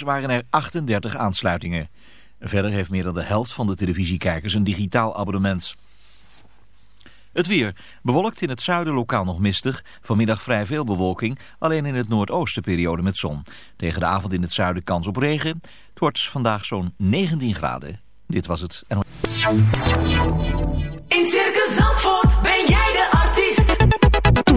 waren er 38 aansluitingen. Verder heeft meer dan de helft van de televisiekijkers een digitaal abonnement. Het weer. Bewolkt in het zuiden lokaal nog mistig. Vanmiddag vrij veel bewolking. Alleen in het noordoosten periode met zon. Tegen de avond in het zuiden kans op regen. Het wordt vandaag zo'n 19 graden. Dit was het. In Circus Zandvoort ben jij.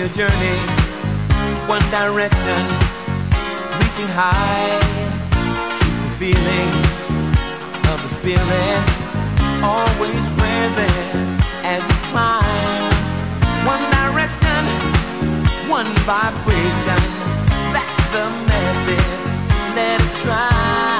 Your journey. One direction, reaching high. The feeling of the spirit always present as you climb. One direction, one vibration. That's the message. Let us try.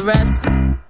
The rest.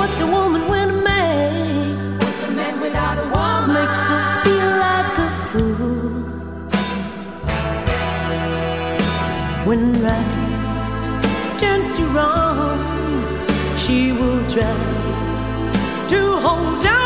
What's a woman when a man? What's a man without a woman? Makes her feel like a fool. When right turns to wrong, she will try to hold on.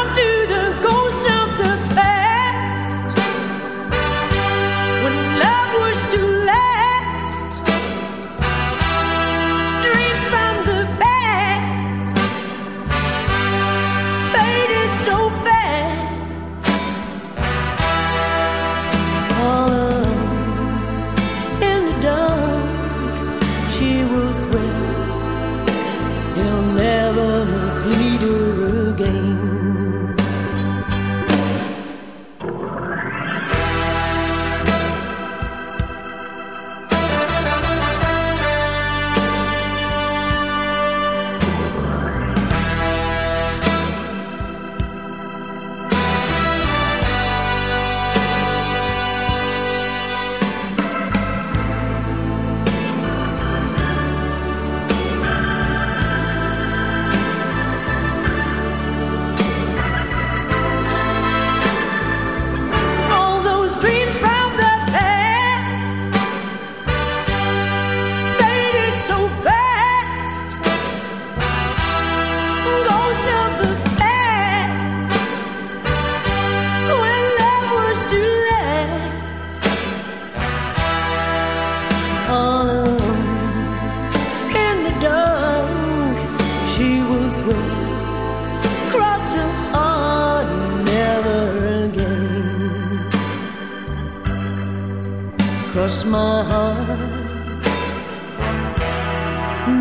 cross my heart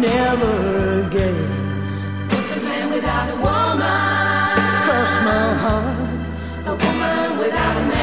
never again puts a man without a woman. Cross my heart, a woman without a man.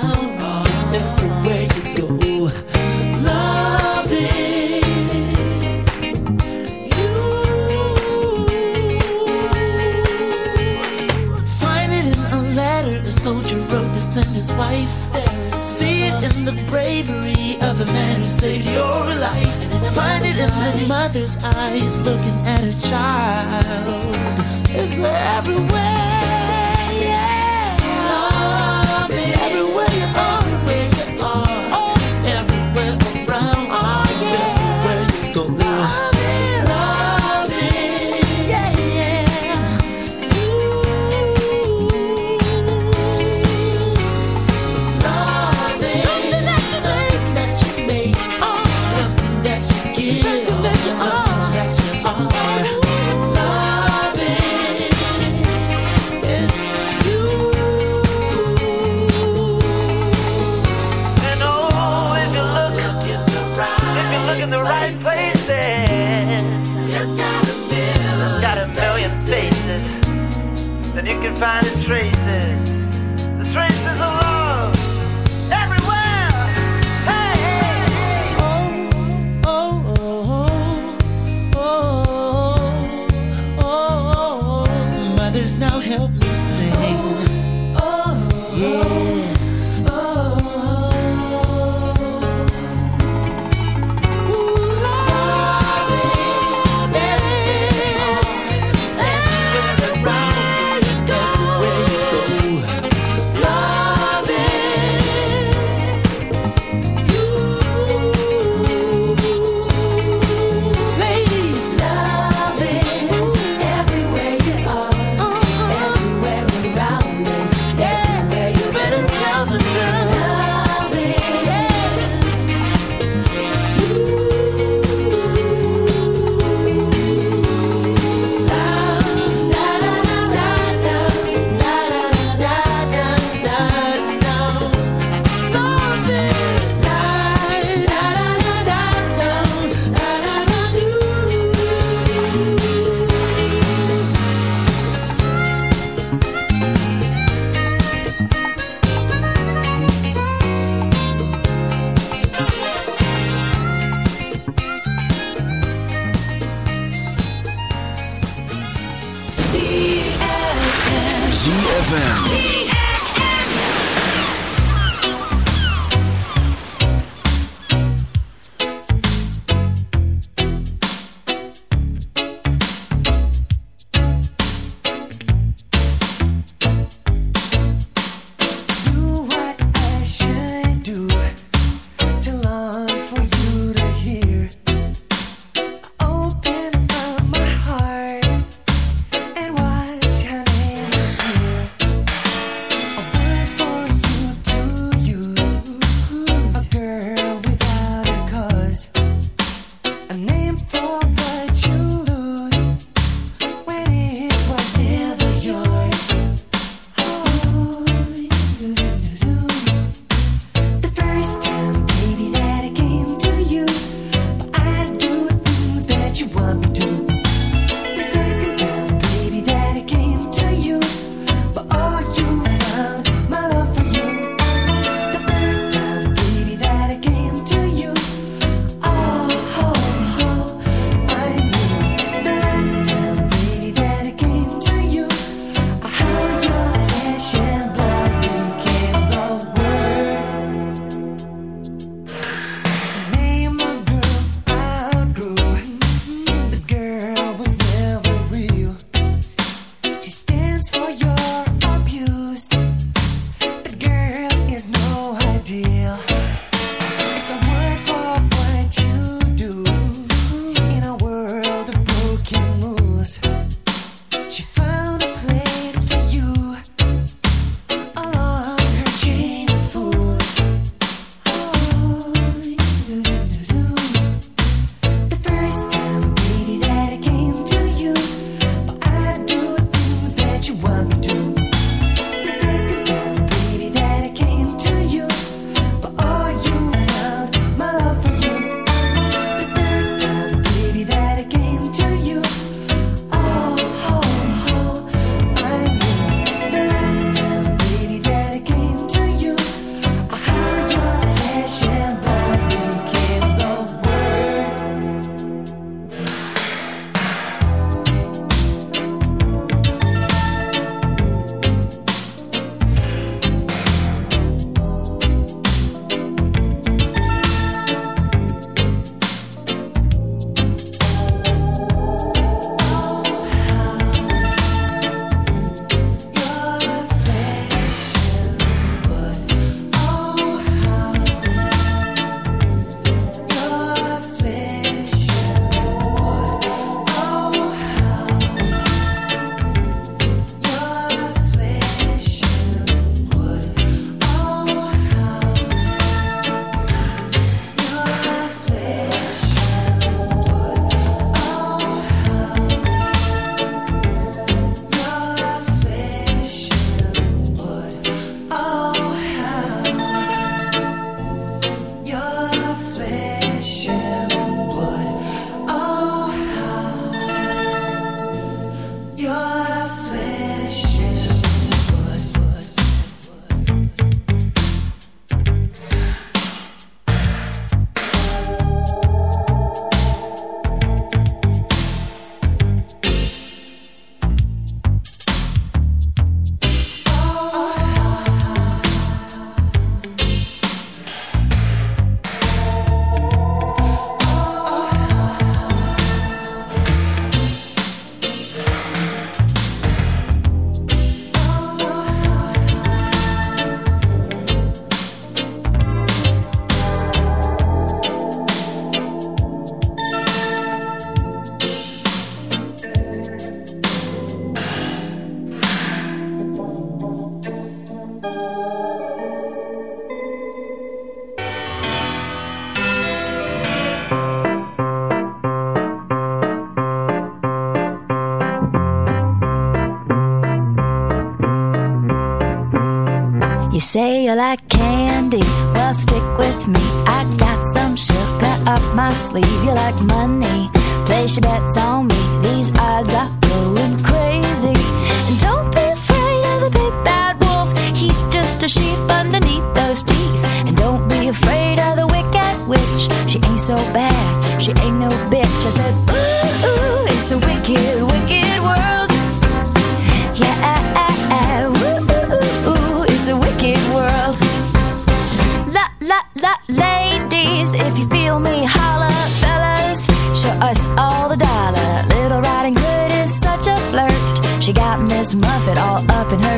of a man who saved your life. Find it in the mother's eyes looking at her child. It's everywhere, yeah. Love everywhere.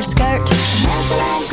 skirt.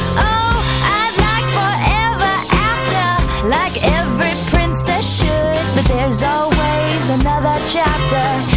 death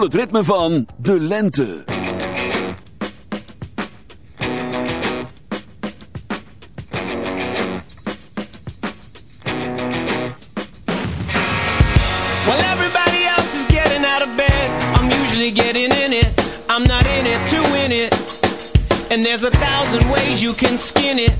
voel het ritme van de lente. While everybody else is getting out of bed. I'm usually getting in it. I'm not in it to win it. And there's a thousand ways you can skin it.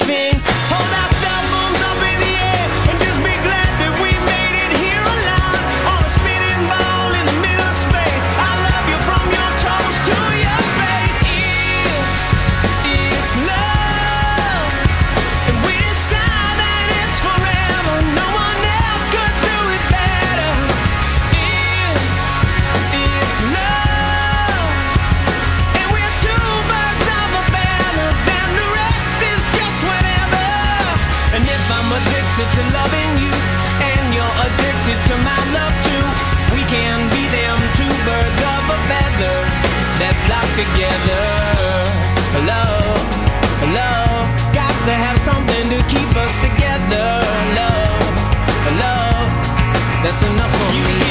that block together. Hello, hello, got to have something to keep us together. Hello, hello, that's enough for you me.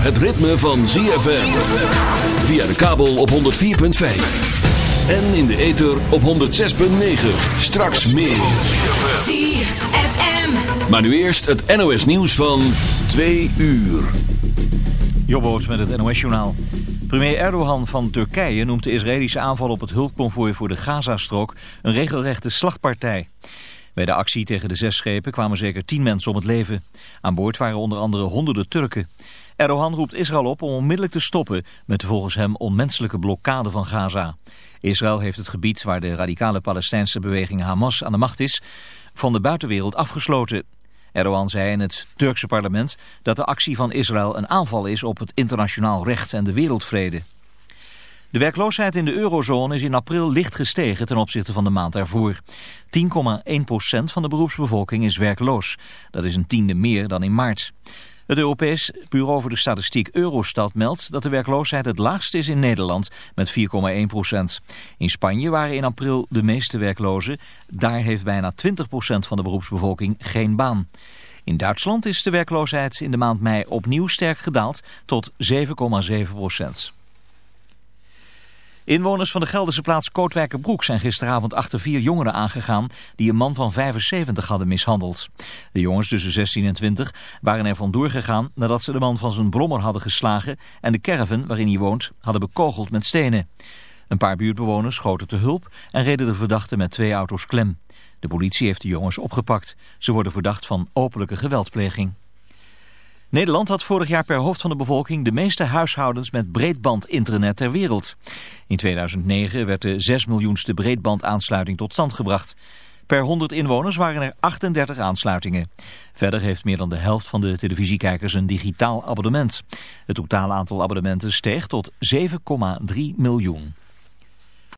Het ritme van ZFM. Via de kabel op 104.5. En in de ether op 106.9. Straks meer. ZFM. Maar nu eerst het NOS nieuws van 2 uur. Jobboot met het NOS-journaal. Premier Erdogan van Turkije noemt de Israëlische aanval op het hulpconvooi voor de Gazastrook een regelrechte slachtpartij. Bij de actie tegen de zes schepen kwamen zeker tien mensen om het leven. Aan boord waren onder andere honderden Turken. Erdogan roept Israël op om onmiddellijk te stoppen met de volgens hem onmenselijke blokkade van Gaza. Israël heeft het gebied waar de radicale Palestijnse beweging Hamas aan de macht is van de buitenwereld afgesloten. Erdogan zei in het Turkse parlement dat de actie van Israël een aanval is op het internationaal recht en de wereldvrede. De werkloosheid in de eurozone is in april licht gestegen ten opzichte van de maand ervoor. 10,1% van de beroepsbevolking is werkloos. Dat is een tiende meer dan in maart. Het Europees Bureau voor de Statistiek Eurostat meldt dat de werkloosheid het laagst is in Nederland met 4,1%. In Spanje waren in april de meeste werklozen. Daar heeft bijna 20% van de beroepsbevolking geen baan. In Duitsland is de werkloosheid in de maand mei opnieuw sterk gedaald tot 7,7%. Inwoners van de Gelderse plaats Kootwijkerbroek zijn gisteravond achter vier jongeren aangegaan die een man van 75 hadden mishandeld. De jongens tussen 16 en 20 waren er vandoor gegaan nadat ze de man van zijn brommer hadden geslagen en de caravan waarin hij woont hadden bekogeld met stenen. Een paar buurtbewoners schoten te hulp en reden de verdachte met twee auto's klem. De politie heeft de jongens opgepakt. Ze worden verdacht van openlijke geweldpleging. Nederland had vorig jaar per hoofd van de bevolking de meeste huishoudens met breedband-internet ter wereld. In 2009 werd de 6 miljoenste breedbandaansluiting tot stand gebracht. Per 100 inwoners waren er 38 aansluitingen. Verder heeft meer dan de helft van de televisiekijkers een digitaal abonnement. Het totale aantal abonnementen steeg tot 7,3 miljoen.